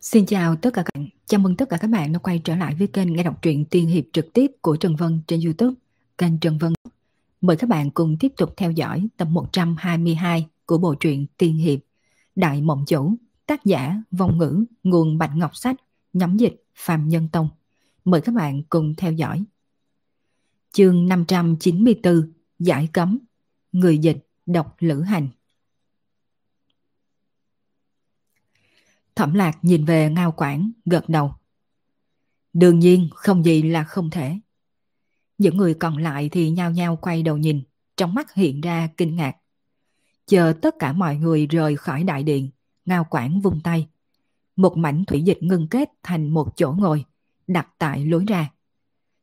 Xin chào tất cả các bạn, chào mừng tất cả các bạn đã quay trở lại với kênh nghe đọc truyện tiên hiệp trực tiếp của Trần Vân trên Youtube, kênh Trần Vân. Mời các bạn cùng tiếp tục theo dõi tập 122 của bộ truyện tiên hiệp Đại Mộng Chủ, tác giả Vong Ngữ, nguồn Bạch Ngọc Sách, nhóm dịch Phạm Nhân Tông. Mời các bạn cùng theo dõi. Chương 594 Giải cấm Người dịch đọc lữ hành Thẩm lạc nhìn về ngao quảng, gật đầu. Đương nhiên không gì là không thể. Những người còn lại thì nhao nhao quay đầu nhìn, trong mắt hiện ra kinh ngạc. Chờ tất cả mọi người rời khỏi đại điện, ngao quảng vung tay. Một mảnh thủy dịch ngưng kết thành một chỗ ngồi, đặt tại lối ra.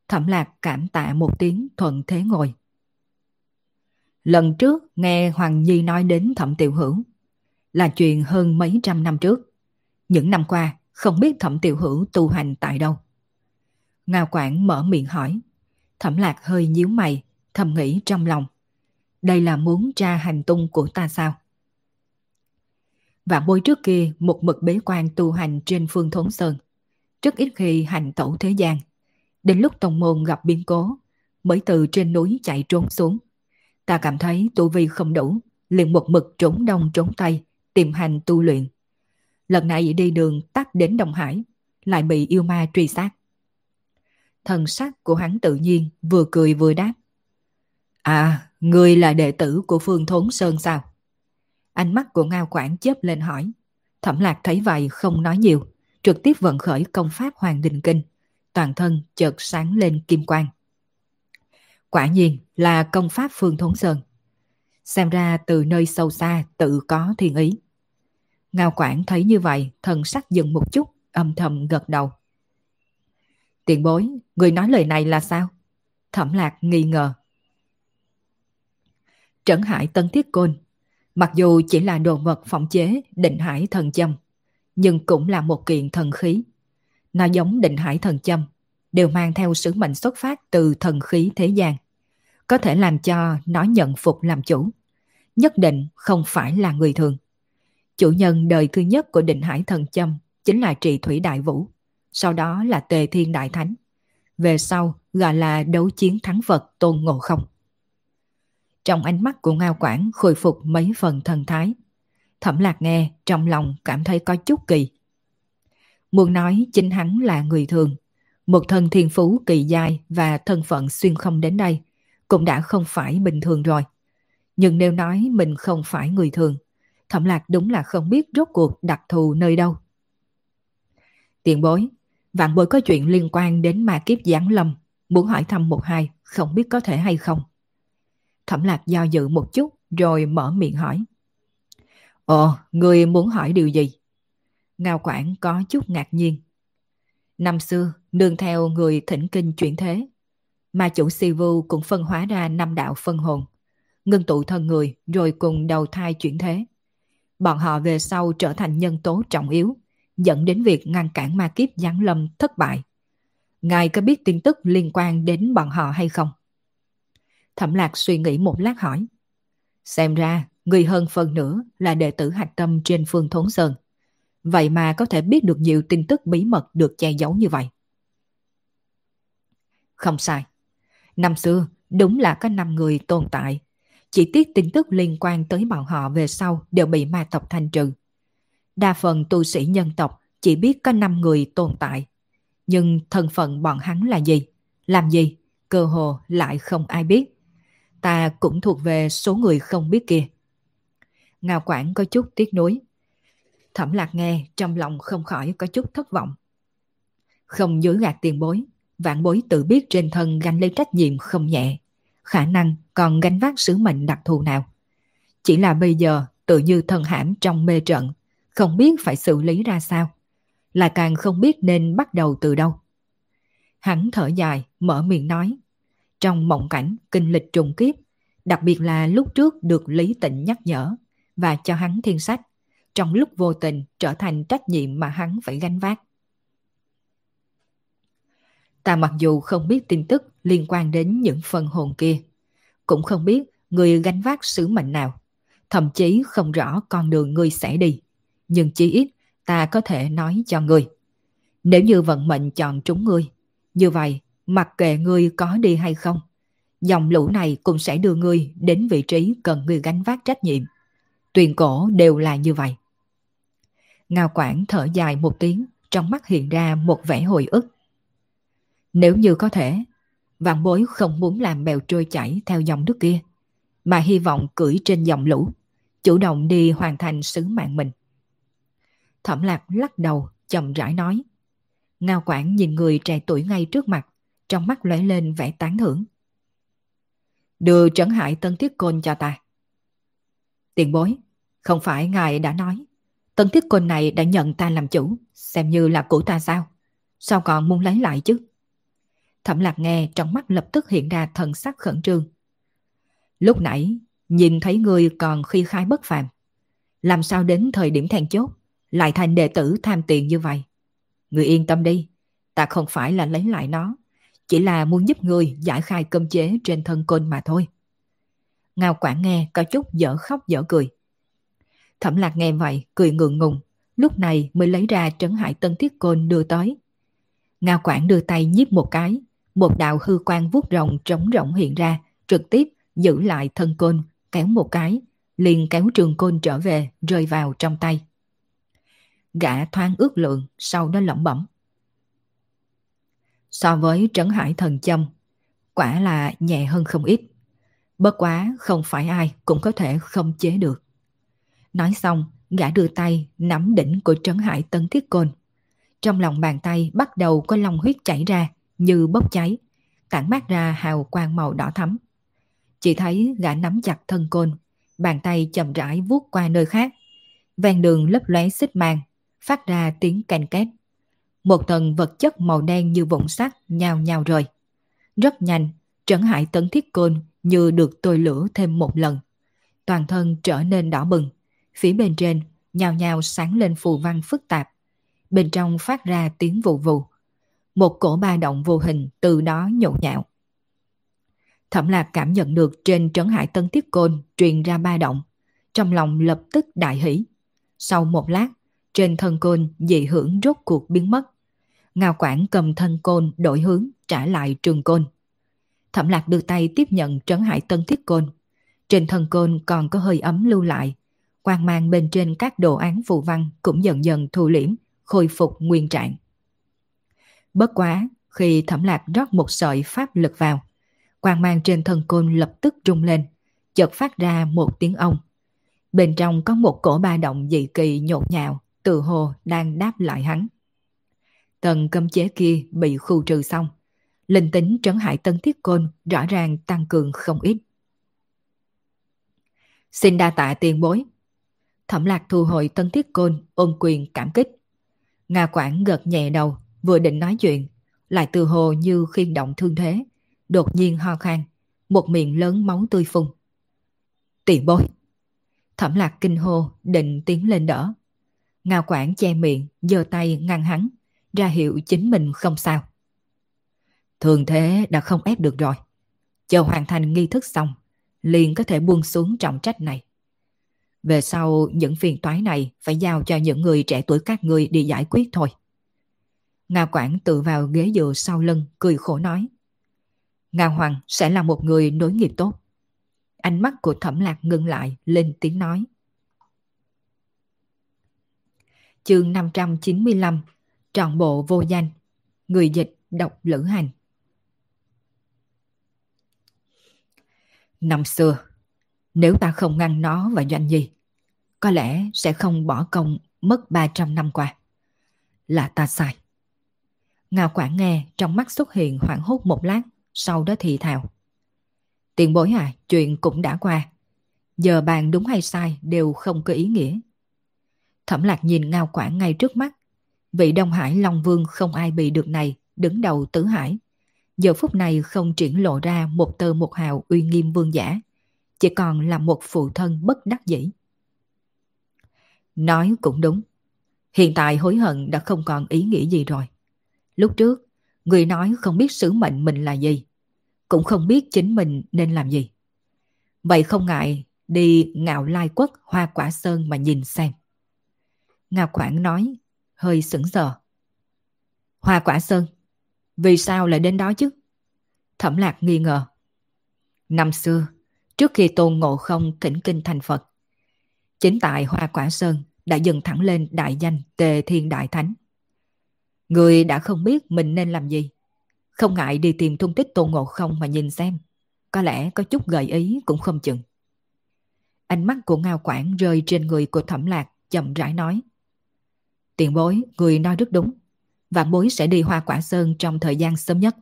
Thẩm lạc cảm tạ một tiếng thuận thế ngồi. Lần trước nghe Hoàng Nhi nói đến thẩm tiểu hữu, là chuyện hơn mấy trăm năm trước. Những năm qua, không biết thẩm tiểu hữu tu hành tại đâu. Ngao Quảng mở miệng hỏi. Thẩm lạc hơi nhíu mày, thầm nghĩ trong lòng. Đây là muốn tra hành tung của ta sao? Và bôi trước kia một mực bế quan tu hành trên phương thốn sơn. Rất ít khi hành tẩu thế gian. Đến lúc tông môn gặp biến cố, mới từ trên núi chạy trốn xuống. Ta cảm thấy tu vi không đủ, liền một mực trốn đông trốn tây, tìm hành tu luyện. Lần này đi đường tắt đến Đông Hải, lại bị yêu ma truy sát. Thần sắc của hắn tự nhiên vừa cười vừa đáp. À, người là đệ tử của Phương Thốn Sơn sao? Ánh mắt của Ngao Quảng chớp lên hỏi. Thẩm lạc thấy vậy không nói nhiều, trực tiếp vận khởi công pháp Hoàng Đình Kinh. Toàn thân chợt sáng lên kim quang. Quả nhiên là công pháp Phương Thốn Sơn. Xem ra từ nơi sâu xa tự có thiên ý. Ngao Quảng thấy như vậy, thần sắc dừng một chút, âm thầm gật đầu. Tiền bối, người nói lời này là sao? Thẩm lạc nghi ngờ. Trấn hải tân thiết côn, mặc dù chỉ là đồ vật phòng chế định hải thần châm, nhưng cũng là một kiện thần khí. Nó giống định hải thần châm, đều mang theo sứ mệnh xuất phát từ thần khí thế gian. Có thể làm cho nó nhận phục làm chủ. Nhất định không phải là người thường. Chủ nhân đời thứ nhất của định hải thần châm chính là trị thủy đại vũ, sau đó là tề thiên đại thánh. Về sau gọi là đấu chiến thắng vật tôn ngộ không. Trong ánh mắt của Ngao Quảng khôi phục mấy phần thần thái. Thẩm lạc nghe trong lòng cảm thấy có chút kỳ. Muốn nói chính hắn là người thường, một thân thiên phú kỳ dài và thân phận xuyên không đến đây cũng đã không phải bình thường rồi. Nhưng nếu nói mình không phải người thường, Thẩm Lạc đúng là không biết rốt cuộc đặc thù nơi đâu. Tiền bối, vạn bối có chuyện liên quan đến ma kiếp giáng lâm, muốn hỏi thăm một hai, không biết có thể hay không. Thẩm Lạc do dự một chút rồi mở miệng hỏi. Ồ, người muốn hỏi điều gì? Ngao Quảng có chút ngạc nhiên. Năm xưa, nương theo người thỉnh kinh chuyển thế, ma chủ si vu cũng phân hóa ra năm đạo phân hồn, ngưng tụ thân người rồi cùng đầu thai chuyển thế bọn họ về sau trở thành nhân tố trọng yếu, dẫn đến việc ngăn cản ma kiếp giáng lâm thất bại. Ngài có biết tin tức liên quan đến bọn họ hay không? Thẩm lạc suy nghĩ một lát hỏi. Xem ra, người hơn phần nữa là đệ tử hạch tâm trên phương thốn sơn. Vậy mà có thể biết được nhiều tin tức bí mật được che giấu như vậy. Không sai. Năm xưa, đúng là có năm người tồn tại chỉ tiếc tin tức liên quan tới bọn họ về sau đều bị ma tộc thanh trừ. Đa phần tu sĩ nhân tộc chỉ biết có 5 người tồn tại. Nhưng thân phận bọn hắn là gì? Làm gì? Cơ hồ lại không ai biết. Ta cũng thuộc về số người không biết kia. Ngao Quảng có chút tiếc nuối. Thẩm lạc nghe trong lòng không khỏi có chút thất vọng. Không dối gạt tiền bối, vạn bối tự biết trên thân gánh lấy trách nhiệm không nhẹ khả năng còn gánh vác sứ mệnh đặc thù nào. Chỉ là bây giờ tự như thần hãm trong mê trận, không biết phải xử lý ra sao, là càng không biết nên bắt đầu từ đâu. Hắn thở dài, mở miệng nói. Trong mộng cảnh kinh lịch trùng kiếp, đặc biệt là lúc trước được Lý Tịnh nhắc nhở và cho hắn thiên sách, trong lúc vô tình trở thành trách nhiệm mà hắn phải gánh vác. Ta mặc dù không biết tin tức liên quan đến những phần hồn kia, cũng không biết người gánh vác sứ mệnh nào, thậm chí không rõ con đường người sẽ đi. Nhưng chỉ ít, ta có thể nói cho ngươi. Nếu như vận mệnh chọn trúng ngươi, như vậy mặc kệ ngươi có đi hay không, dòng lũ này cũng sẽ đưa ngươi đến vị trí cần ngươi gánh vác trách nhiệm. Tuyền cổ đều là như vậy. Ngao Quảng thở dài một tiếng, trong mắt hiện ra một vẻ hồi ức. Nếu như có thể, vạn bối không muốn làm bèo trôi chảy theo dòng nước kia, mà hy vọng cưỡi trên dòng lũ, chủ động đi hoàn thành sứ mạng mình. Thẩm lạc lắc đầu, chậm rãi nói. Ngao Quảng nhìn người trẻ tuổi ngay trước mặt, trong mắt lóe lên vẻ tán thưởng. Đưa Trấn Hải Tân Thiết Côn cho ta. Tiền bối, không phải ngài đã nói, Tân Thiết Côn này đã nhận ta làm chủ, xem như là của ta sao? Sao còn muốn lấy lại chứ? Thẩm lạc nghe trong mắt lập tức hiện ra thần sắc khẩn trương. Lúc nãy, nhìn thấy người còn khi khai bất phàm. Làm sao đến thời điểm then chốt, lại thành đệ tử tham tiền như vậy? Người yên tâm đi, ta không phải là lấy lại nó, chỉ là muốn giúp người giải khai cơm chế trên thân côn mà thôi. Ngao Quảng nghe có chút dở khóc dở cười. Thẩm lạc nghe vậy, cười ngượng ngùng, lúc này mới lấy ra trấn hải tân thiết côn đưa tới. Ngao Quảng đưa tay nhíp một cái, một đạo hư quan vuốt rồng trống rộng hiện ra, trực tiếp giữ lại thân côn, kéo một cái, liền kéo trường côn trở về, rơi vào trong tay. Gã thoáng ước lượng, sau đó lẩm bẩm. So với trấn hải thần châm, quả là nhẹ hơn không ít. Bất quá không phải ai cũng có thể không chế được. Nói xong, gã đưa tay nắm đỉnh của trấn hải tân thiết côn. Trong lòng bàn tay bắt đầu có long huyết chảy ra như bốc cháy, tản mát ra hào quang màu đỏ thắm. Chỉ thấy gã nắm chặt thân côn, bàn tay chậm rãi vuốt qua nơi khác. Ven đường lấp lóe xích màng, phát ra tiếng canh két. Một tầng vật chất màu đen như vụn sắt nhào nhào rời. Rất nhanh, trấn hải tấn thiết côn như được tôi lửa thêm một lần. Toàn thân trở nên đỏ bừng, phía bên trên nhào nhào sáng lên phù văn phức tạp. Bên trong phát ra tiếng vụ vụ. Một cổ ba động vô hình từ đó nhộn nhạo. Thẩm lạc cảm nhận được trên trấn hải tân tiếp côn truyền ra ba động. Trong lòng lập tức đại hỷ. Sau một lát, trên thân côn dị hưởng rốt cuộc biến mất. Ngao quản cầm thân côn đổi hướng trả lại trường côn. Thẩm lạc đưa tay tiếp nhận trấn hải tân thiết côn. Trên thân côn còn có hơi ấm lưu lại. Quang mang bên trên các đồ án phù văn cũng dần dần thu liễm, khôi phục nguyên trạng. Bất quá, khi thẩm lạc rót một sợi pháp lực vào, quang mang trên thân côn lập tức rung lên, chợt phát ra một tiếng ông. Bên trong có một cổ ba động dị kỳ nhộn nhạo, tự hồ đang đáp lại hắn. tần cấm chế kia bị khu trừ xong. Linh tính trấn hại tân thiết côn rõ ràng tăng cường không ít. Xin đa tạ tiền bối. Thẩm lạc thu hồi tân thiết côn ôm quyền cảm kích. Nga Quảng gật nhẹ đầu, vừa định nói chuyện, lại từ hồ như khiên động thương thế, đột nhiên ho khan, một miệng lớn máu tươi phun. Tiền bối. Thẩm lạc kinh hô, định tiến lên đỡ. Ngao quản che miệng, giơ tay ngăn hắn, ra hiệu chính mình không sao. Thường thế đã không ép được rồi. Chờ hoàn thành nghi thức xong, liền có thể buông xuống trọng trách này. Về sau, những phiền toái này phải giao cho những người trẻ tuổi các người đi giải quyết thôi. Nga Quảng tự vào ghế dựa sau lưng, cười khổ nói. Nga Hoàng sẽ là một người nối nghiệp tốt. Ánh mắt của thẩm lạc ngưng lại, lên tiếng nói. Chương 595 Trọn bộ vô danh Người dịch đọc lữ hành Năm xưa, nếu ta không ngăn nó và doanh gì, có lẽ sẽ không bỏ công mất 300 năm qua. Là ta sai. Ngao Quảng nghe trong mắt xuất hiện hoảng hốt một lát, sau đó thì thào. Tiền bối à, chuyện cũng đã qua. Giờ bàn đúng hay sai đều không có ý nghĩa. Thẩm lạc nhìn Ngao Quảng ngay trước mắt. Vị Đông Hải Long Vương không ai bị được này, đứng đầu tứ hải. Giờ phút này không triển lộ ra một tơ một hào uy nghiêm vương giả. Chỉ còn là một phụ thân bất đắc dĩ. Nói cũng đúng. Hiện tại hối hận đã không còn ý nghĩa gì rồi. Lúc trước, người nói không biết sứ mệnh mình là gì. Cũng không biết chính mình nên làm gì. Vậy không ngại đi ngạo lai quốc hoa quả sơn mà nhìn xem. ngạo Quảng nói, hơi sững sờ. Hoa quả sơn, vì sao lại đến đó chứ? Thẩm lạc nghi ngờ. Năm xưa, trước khi Tôn Ngộ Không thỉnh kinh thành Phật, chính tại Hoa Quả Sơn đã dần thẳng lên đại danh Tề Thiên Đại Thánh. Người đã không biết mình nên làm gì. Không ngại đi tìm tung tích Tôn Ngộ Không mà nhìn xem. Có lẽ có chút gợi ý cũng không chừng. Ánh mắt của Ngao Quảng rơi trên người của Thẩm Lạc chậm rãi nói. Tiền bối, người nói rất đúng. Và bối sẽ đi Hoa Quả Sơn trong thời gian sớm nhất.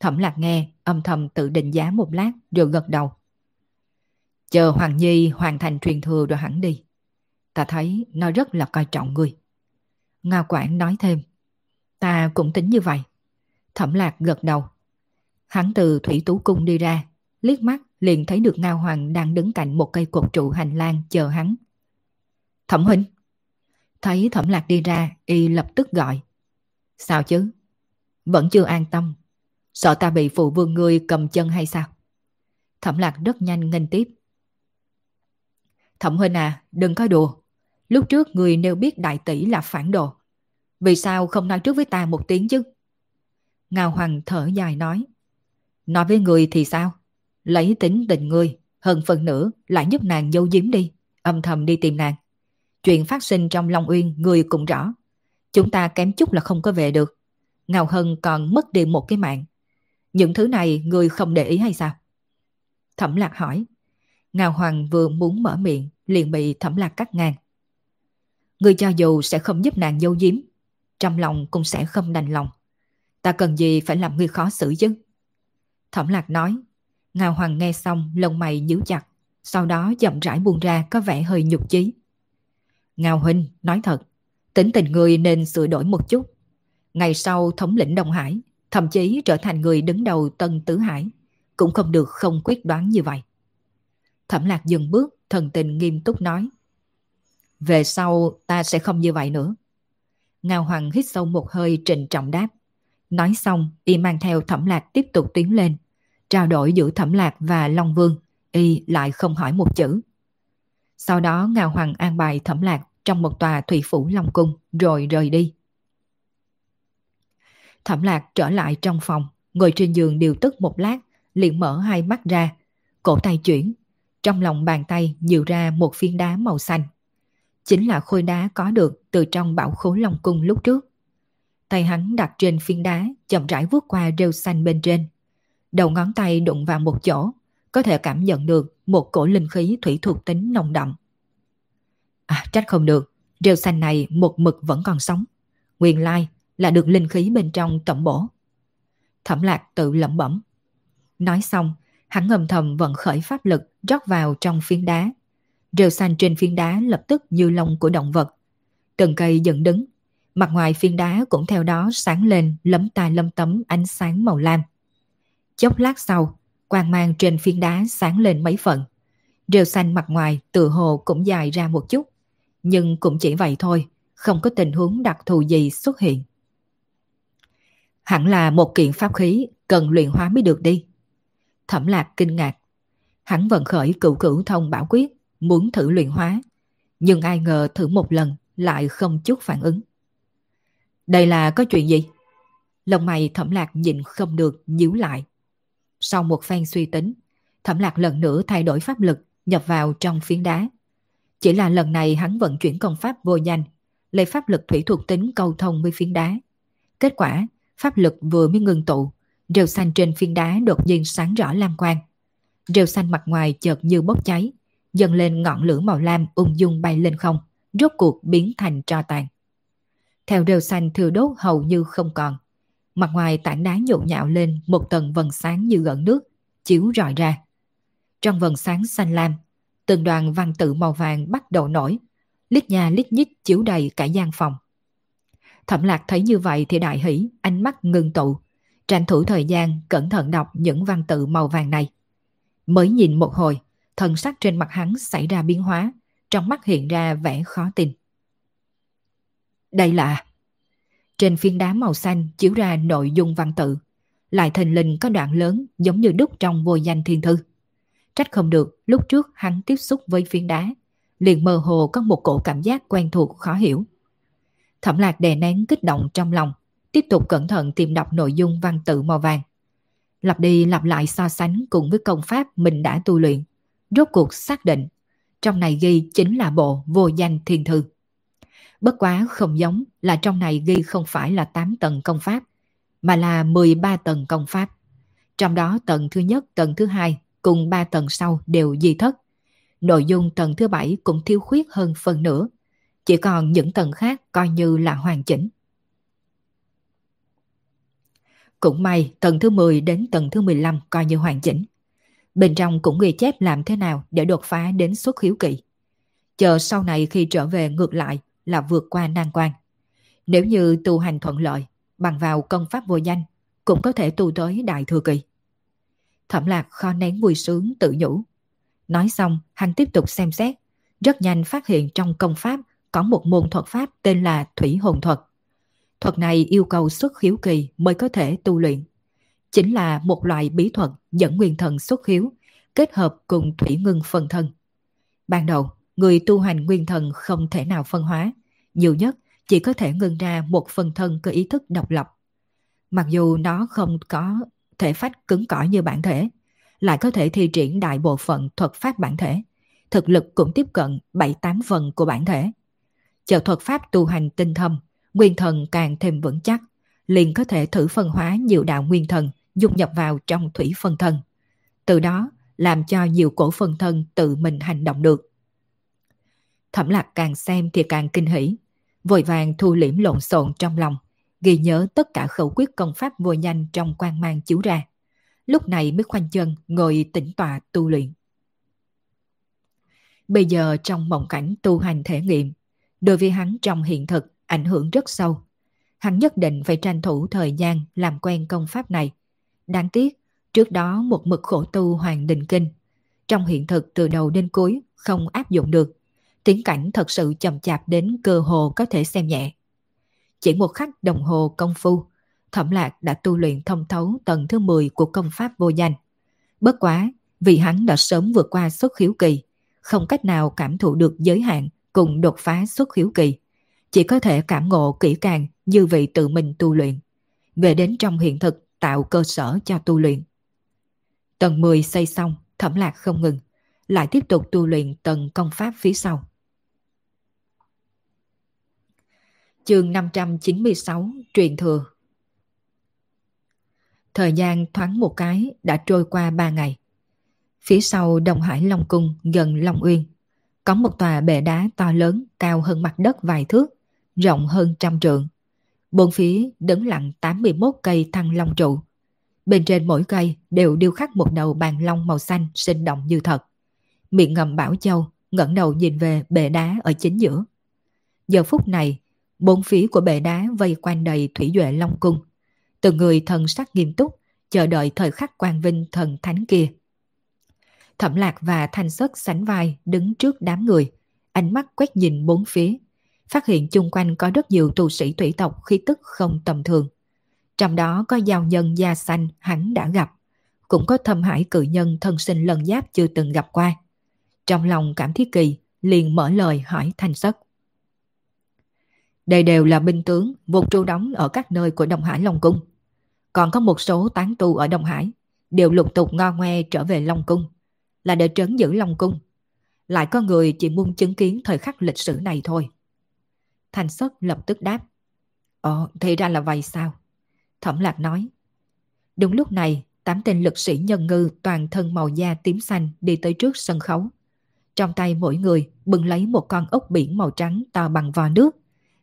Thẩm Lạc nghe, âm thầm tự định giá một lát rồi gật đầu. Chờ Hoàng Nhi hoàn thành truyền thừa rồi hẳn đi. Ta thấy nó rất là coi trọng người. Ngao Quảng nói thêm. Ta cũng tính như vậy. Thẩm Lạc gật đầu. Hắn từ Thủy Tú Cung đi ra, liếc mắt liền thấy được Ngao Hoàng đang đứng cạnh một cây cột trụ hành lang chờ hắn. Thẩm huynh. Thấy Thẩm Lạc đi ra, y lập tức gọi. Sao chứ? Vẫn chưa an tâm. Sợ ta bị phụ vương ngươi cầm chân hay sao? Thẩm Lạc rất nhanh nghênh tiếp. Thẩm huynh à, đừng có đùa. Lúc trước người nêu biết đại tỷ là phản đồ. Vì sao không nói trước với ta một tiếng chứ? Ngao Hoàng thở dài nói. Nói với người thì sao? Lấy tính tình người, hơn phần nữa lại giúp nàng dâu giếm đi, âm thầm đi tìm nàng. Chuyện phát sinh trong Long Uyên người cũng rõ. Chúng ta kém chút là không có về được. Ngao Hân còn mất đi một cái mạng. Những thứ này người không để ý hay sao? Thẩm Lạc hỏi. Ngao Hoàng vừa muốn mở miệng liền bị Thẩm Lạc cắt ngang. Người cho dù sẽ không giúp nàng dâu diếm trong lòng cũng sẽ không đành lòng. Ta cần gì phải làm người khó xử chứ? Thẩm Lạc nói. Ngao Hoàng nghe xong lông mày nhíu chặt, sau đó chậm rãi buông ra có vẻ hơi nhục chí. Ngao Huynh nói thật, tính tình người nên sửa đổi một chút. Ngày sau thống lĩnh Đông Hải, thậm chí trở thành người đứng đầu Tân Tứ Hải, cũng không được không quyết đoán như vậy. Thẩm Lạc dừng bước, thần tình nghiêm túc nói. Về sau ta sẽ không như vậy nữa. Ngao Hoàng hít sâu một hơi trịnh trọng đáp. Nói xong, y mang theo thẩm lạc tiếp tục tiến lên. Trao đổi giữa thẩm lạc và Long Vương, y lại không hỏi một chữ. Sau đó Ngao Hoàng an bài thẩm lạc trong một tòa thủy phủ Long Cung rồi rời đi. Thẩm lạc trở lại trong phòng, ngồi trên giường điều tức một lát, liền mở hai mắt ra, cổ tay chuyển. Trong lòng bàn tay nhiều ra một phiến đá màu xanh. Chính là khối đá có được từ trong bảo khố Long Cung lúc trước. Tay hắn đặt trên phiến đá, chậm rãi vuốt qua rêu xanh bên trên. Đầu ngón tay đụng vào một chỗ, có thể cảm nhận được một cổ linh khí thủy thuộc tính nồng đậm. À, trách không được, rêu xanh này một mực vẫn còn sống. Nguyên lai là được linh khí bên trong tổng bổ. Thẩm lạc tự lẩm bẩm. Nói xong, hắn ngầm thầm vận khởi pháp lực rót vào trong phiến đá. Rêu xanh trên phiến đá lập tức như lông của động vật. Từng cây dựng đứng, Mặt ngoài phiến đá cũng theo đó sáng lên lấm tai lấm tấm ánh sáng màu lam. Chốc lát sau, quang mang trên phiến đá sáng lên mấy phần. Rêu xanh mặt ngoài tự hồ cũng dài ra một chút. Nhưng cũng chỉ vậy thôi, không có tình huống đặc thù gì xuất hiện. Hẳn là một kiện pháp khí cần luyện hóa mới được đi. Thẩm lạc kinh ngạc. Hắn vận khởi cựu cửu thông bảo quyết, muốn thử luyện hóa. Nhưng ai ngờ thử một lần lại không chút phản ứng. Đây là có chuyện gì? Lông mày thẩm lạc nhìn không được nhíu lại. Sau một phen suy tính, thẩm lạc lần nữa thay đổi pháp lực nhập vào trong phiến đá. Chỉ là lần này hắn vận chuyển công pháp vô danh, lấy pháp lực thủy thuộc tính cầu thông với phiến đá. Kết quả, pháp lực vừa mới ngừng tụ, rêu xanh trên phiến đá đột nhiên sáng rõ lam quang. Rêu xanh mặt ngoài chợt như bốc cháy, dần lên ngọn lửa màu lam ung dung bay lên không, rốt cuộc biến thành tro tàn theo rêu xanh thừa đốt hầu như không còn. Mặt ngoài tảng đá nhộn nhạo lên một tầng vần sáng như gợn nước, chiếu rọi ra. Trong vần sáng xanh lam, từng đoàn văn tự màu vàng bắt đầu nổi, lít nhà lít nhít chiếu đầy cả gian phòng. Thẩm lạc thấy như vậy thì đại hỷ, ánh mắt ngưng tụ, tranh thủ thời gian cẩn thận đọc những văn tự màu vàng này. Mới nhìn một hồi, thần sắc trên mặt hắn xảy ra biến hóa, trong mắt hiện ra vẻ khó tin. Đây là... Trên phiên đá màu xanh chiếu ra nội dung văn tự. Lại thình lình có đoạn lớn giống như đúc trong vô danh thiên thư. Trách không được lúc trước hắn tiếp xúc với phiến đá. liền mơ hồ có một cổ cảm giác quen thuộc khó hiểu. Thẩm lạc đè nén kích động trong lòng, tiếp tục cẩn thận tìm đọc nội dung văn tự màu vàng. Lặp đi lặp lại so sánh cùng với công pháp mình đã tu luyện. Rốt cuộc xác định, trong này ghi chính là bộ vô danh thiên thư. Bất quá không giống là trong này ghi không phải là 8 tầng công pháp, mà là 13 tầng công pháp. Trong đó tầng thứ nhất, tầng thứ hai cùng 3 tầng sau đều di thất. Nội dung tầng thứ bảy cũng thiếu khuyết hơn phần nữa. Chỉ còn những tầng khác coi như là hoàn chỉnh. Cũng may tầng thứ 10 đến tầng thứ 15 coi như hoàn chỉnh. Bên trong cũng ghi chép làm thế nào để đột phá đến xuất hiếu kỳ. Chờ sau này khi trở về ngược lại là vượt qua nan quan. Nếu như tu hành thuận lợi, bằng vào công pháp vô danh, cũng có thể tu tới đại thừa kỳ. Thẩm lạc kho nén vui sướng tự nhủ. Nói xong, hắn tiếp tục xem xét, rất nhanh phát hiện trong công pháp có một môn thuật pháp tên là Thủy Hồn Thuật. Thuật này yêu cầu xuất khiếu kỳ mới có thể tu luyện. Chính là một loại bí thuật dẫn nguyên thần xuất khiếu, kết hợp cùng thủy ngưng phân thân. Ban đầu, người tu hành nguyên thần không thể nào phân hóa, nhiều nhất chỉ có thể ngưng ra một phân thân có ý thức độc lập. Mặc dù nó không có thể phách cứng cỏi như bản thể, lại có thể thi triển đại bộ phận thuật pháp bản thể. Thực lực cũng tiếp cận 7-8 phần của bản thể. Chờ thuật pháp tu hành tinh thâm, nguyên thần càng thêm vững chắc, liền có thể thử phân hóa nhiều đạo nguyên thần dung nhập vào trong thủy phân thân. Từ đó làm cho nhiều cổ phân thân tự mình hành động được. Thẩm lạc càng xem thì càng kinh hỉ, vội vàng thu liễm lộn xộn trong lòng, ghi nhớ tất cả khẩu quyết công pháp vô nhanh trong quan mang chiếu ra. Lúc này mới khoanh chân ngồi tĩnh tọa tu luyện. Bây giờ trong mộng cảnh tu hành thể nghiệm, đối với hắn trong hiện thực ảnh hưởng rất sâu. Hắn nhất định phải tranh thủ thời gian làm quen công pháp này. Đáng tiếc, trước đó một mực khổ tu hoàng đình kinh. Trong hiện thực từ đầu đến cuối không áp dụng được. Tiến cảnh thật sự chậm chạp đến cơ hồ có thể xem nhẹ. Chỉ một khắc đồng hồ công phu, Thẩm Lạc đã tu luyện thông thấu tầng thứ 10 của công pháp vô danh. Bất quá, vì hắn đã sớm vượt qua xuất khiếu kỳ, không cách nào cảm thụ được giới hạn cùng đột phá xuất khiếu kỳ. Chỉ có thể cảm ngộ kỹ càng như vị tự mình tu luyện. Về đến trong hiện thực tạo cơ sở cho tu luyện. Tầng 10 xây xong, thẩm lạc không ngừng, lại tiếp tục tu luyện tầng công pháp phía sau. Chương 596 Truyền Thừa Thời gian thoáng một cái đã trôi qua ba ngày. Phía sau Đồng Hải Long Cung gần Long Uyên, có một tòa bệ đá to lớn cao hơn mặt đất vài thước, rộng hơn trăm trượng. Bốn phía đứng lặng 81 cây thăng long trụ. Bên trên mỗi cây đều điêu khắc một đầu bàn long màu xanh sinh động như thật. Miệng ngầm Bảo Châu ngẩng đầu nhìn về bệ đá ở chính giữa. Giờ phút này, bốn phía của bệ đá vây quanh đầy thủy duệ long cung. Từng người thần sắc nghiêm túc, chờ đợi thời khắc quang vinh thần thánh kia. Thẩm lạc và thanh sất sánh vai đứng trước đám người, ánh mắt quét nhìn bốn phía, phát hiện chung quanh có rất nhiều tu sĩ thủy tộc khí tức không tầm thường. Trong đó có giao nhân da xanh hắn đã gặp, cũng có thâm hải cự nhân thân sinh lần giáp chưa từng gặp qua. Trong lòng cảm thiết kỳ, liền mở lời hỏi thanh sất. Đây đều là binh tướng một tru đóng ở các nơi của Đông Hải Long Cung. Còn có một số tán tu ở Đông Hải đều lục tục ngo ngoe trở về Long Cung là để trấn giữ Long Cung. Lại có người chỉ muốn chứng kiến thời khắc lịch sử này thôi. Thanh Sất lập tức đáp. Ồ, thì ra là vậy sao? Thẩm Lạc nói. Đúng lúc này, tám tên lực sĩ nhân ngư toàn thân màu da tím xanh đi tới trước sân khấu. Trong tay mỗi người bưng lấy một con ốc biển màu trắng to bằng vò nước,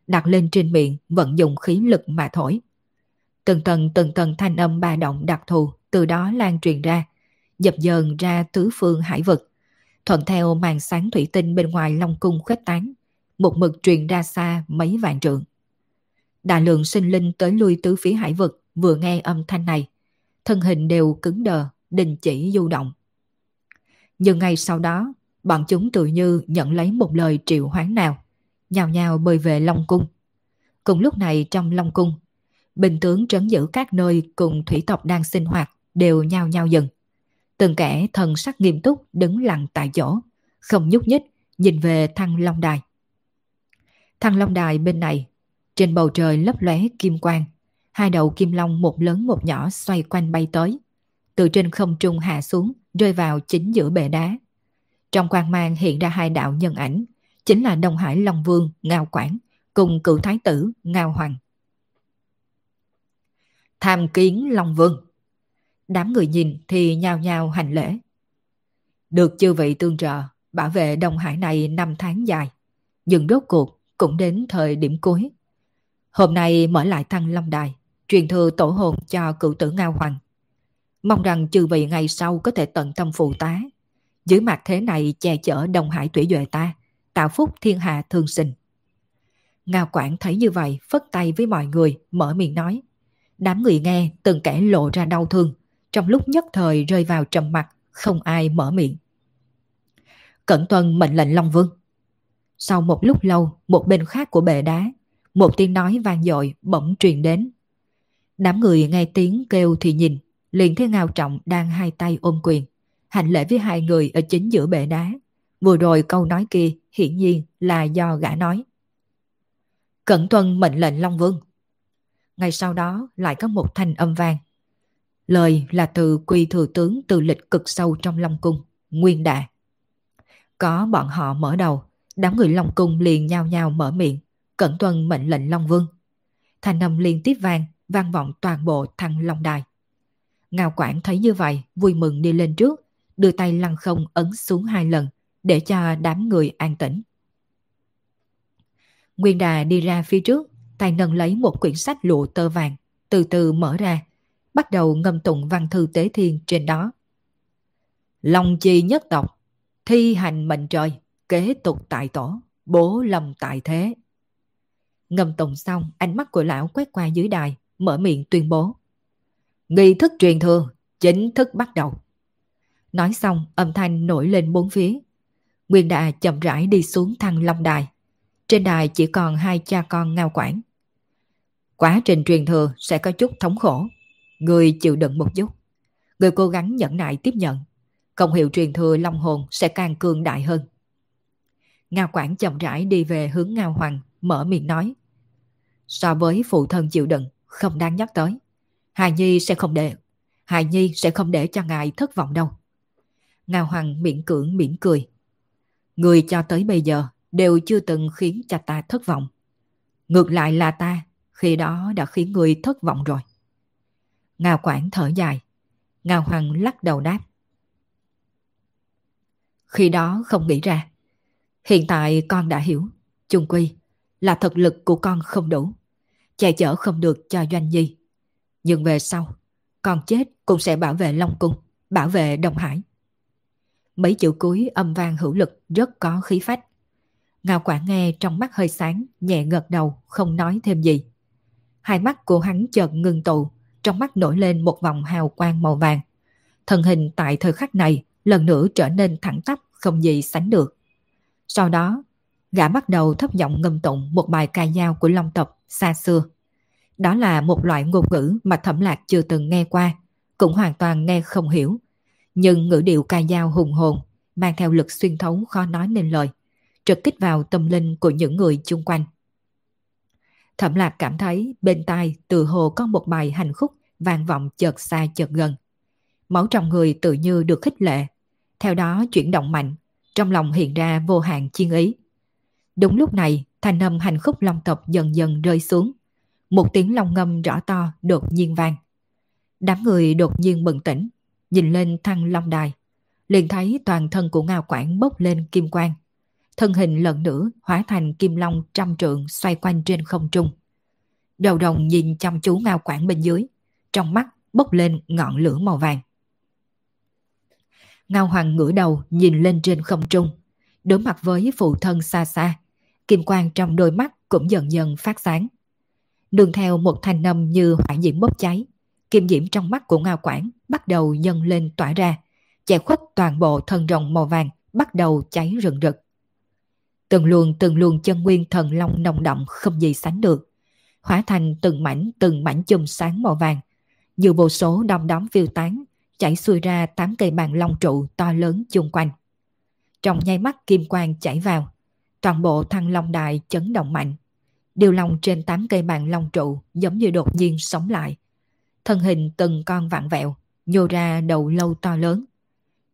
đặt lên trên miệng vận dụng khí lực mà thổi. Từng tầng từng tầng thanh âm ba động đặc thù từ đó lan truyền ra, dập dờn ra tứ phương hải vực, thuận theo màn sáng thủy tinh bên ngoài Long Cung khuếch tán, một mực truyền ra xa mấy vạn trượng. Đà lượng sinh linh tới lui tứ phía hải vực vừa nghe âm thanh này, thân hình đều cứng đờ, đình chỉ du động. Nhưng ngay sau đó, bọn chúng tự như nhận lấy một lời triệu hoán nào, nhào nhào bơi về Long Cung. Cùng lúc này trong Long Cung, bình tướng trấn giữ các nơi cùng thủy tộc đang sinh hoạt đều nhao nhao dừng. Từng kẻ thần sắc nghiêm túc đứng lặng tại chỗ, không nhúc nhích, nhìn về thăng long đài. Thăng long đài bên này, trên bầu trời lấp lóe kim quang, hai đầu kim long một lớn một nhỏ xoay quanh bay tới, từ trên không trung hạ xuống, rơi vào chính giữa bệ đá. Trong quang mang hiện ra hai đạo nhân ảnh, chính là Đông Hải Long Vương Ngao Quảng cùng cựu thái tử Ngao Hoàng. Tham kiến Long Vương. Đám người nhìn thì nhao nhao hành lễ. Được chư vị tương trợ, bảo vệ Đông Hải này năm tháng dài. Nhưng rốt cuộc cũng đến thời điểm cuối. Hôm nay mở lại thăng Long Đài, truyền thừa tổ hồn cho cựu tử Ngao Hoàng. Mong rằng chư vị ngày sau có thể tận tâm phụ tá. Dưới mặt thế này che chở Đông Hải tuổi duệ ta, tạo phúc thiên hạ thương sinh. Ngao Quảng thấy như vậy, phất tay với mọi người, mở miệng nói. Đám người nghe từng kẻ lộ ra đau thương, trong lúc nhất thời rơi vào trầm mặt, không ai mở miệng. Cẩn tuân mệnh lệnh Long Vương. Sau một lúc lâu, một bên khác của bệ đá, một tiếng nói vang dội bỗng truyền đến. Đám người nghe tiếng kêu thì nhìn, liền thấy Ngao Trọng đang hai tay ôm quyền, hành lễ với hai người ở chính giữa bệ đá. Vừa rồi câu nói kia hiển nhiên là do gã nói. Cẩn tuân mệnh lệnh Long Vương. Ngay sau đó lại có một thanh âm vang. Lời là từ quy thừa tướng từ lịch cực sâu trong Long Cung, Nguyên Đà. Có bọn họ mở đầu, đám người Long Cung liền nhao nhao mở miệng, cẩn tuân mệnh lệnh Long Vương. Thanh âm liên tiếp vang, vang vọng toàn bộ thăng Long Đài. Ngao Quảng thấy như vậy, vui mừng đi lên trước, đưa tay lăng không ấn xuống hai lần, để cho đám người an tĩnh. Nguyên Đà đi ra phía trước, tay nâng lấy một quyển sách lụa tơ vàng, từ từ mở ra, bắt đầu ngâm tụng văn thư tế thiên trên đó. Long chi nhất tộc, thi hành mệnh trời, kế tục tại tổ, bố lâm tại thế. Ngâm tụng xong, ánh mắt của lão quét qua dưới đài, mở miệng tuyên bố. Nghi thức truyền thừa, chính thức bắt đầu. Nói xong, âm thanh nổi lên bốn phía. Nguyên Đà chậm rãi đi xuống thăng long đài. Trên đài chỉ còn hai cha con ngao quản. Quá trình truyền thừa sẽ có chút thống khổ. Người chịu đựng một chút. Người cố gắng nhẫn nại tiếp nhận. Công hiệu truyền thừa long hồn sẽ càng cường đại hơn. Ngao quản chậm rãi đi về hướng Ngao Hoàng, mở miệng nói. So với phụ thân chịu đựng, không đáng nhắc tới. Hài Nhi sẽ không để, Hài Nhi sẽ không để cho ngài thất vọng đâu. Ngao Hoàng miễn cưỡng mỉm cười. Người cho tới bây giờ đều chưa từng khiến cha ta thất vọng. Ngược lại là ta, khi đó đã khiến người thất vọng rồi. Ngao Quảng thở dài. Ngao Hoàng lắc đầu đáp. Khi đó không nghĩ ra. Hiện tại con đã hiểu. Chung quy là thực lực của con không đủ. Chạy chở không được cho Doanh Nhi. Nhưng về sau, con chết cũng sẽ bảo vệ Long Cung, bảo vệ Đông Hải. Mấy chữ cuối âm vang hữu lực rất có khí phách. Ngao quả nghe trong mắt hơi sáng, nhẹ gật đầu, không nói thêm gì. Hai mắt của hắn chợt ngưng tụ, trong mắt nổi lên một vòng hào quang màu vàng. Thần hình tại thời khắc này lần nữa trở nên thẳng tắp, không gì sánh được. Sau đó, gã bắt đầu thấp giọng ngâm tụng một bài ca dao của Long tộc xa xưa. Đó là một loại ngôn ngữ mà Thẩm Lạc chưa từng nghe qua, cũng hoàn toàn nghe không hiểu. Nhưng ngữ điệu ca dao hùng hồn, mang theo lực xuyên thấu khó nói nên lời, trực kích vào tâm linh của những người chung quanh. Thẩm Lạc cảm thấy bên tai từ hồ có một bài hành khúc vang vọng chợt xa chợt gần. Máu trong người tự như được khích lệ, theo đó chuyển động mạnh, trong lòng hiện ra vô hạn chiên ý. Đúng lúc này, thanh âm hành khúc long tộc dần dần rơi xuống. Một tiếng long ngâm rõ to đột nhiên vang. Đám người đột nhiên bừng tỉnh, nhìn lên thăng long đài. Liền thấy toàn thân của Ngao Quảng bốc lên kim quang. Thân hình lần nữa hóa thành kim long trăm trượng xoay quanh trên không trung. Đầu đồng nhìn chăm chú Ngao Quảng bên dưới, trong mắt bốc lên ngọn lửa màu vàng. Ngao Hoàng ngửa đầu nhìn lên trên không trung, đối mặt với phụ thân xa xa. Kim quang trong đôi mắt cũng dần dần phát sáng. Đường theo một thanh âm như hỏa diễm bốc cháy, kim diễm trong mắt của Ngao Quảng bắt đầu dâng lên tỏa ra, che khuất toàn bộ thân rồng màu vàng bắt đầu cháy rừng rực. Từng luồng từng luồng chân nguyên thần long nồng động không gì sánh được, hóa thành từng mảnh từng mảnh chùm sáng màu vàng, như vô số đom đóm phiêu tán chảy xuôi ra tám cây bàn long trụ to lớn chung quanh. trong nháy mắt kim quang chảy vào. Toàn bộ thăng long đài chấn động mạnh. Điều long trên tám cây bàn long trụ giống như đột nhiên sống lại. Thân hình từng con vặn vẹo, nhô ra đầu lâu to lớn.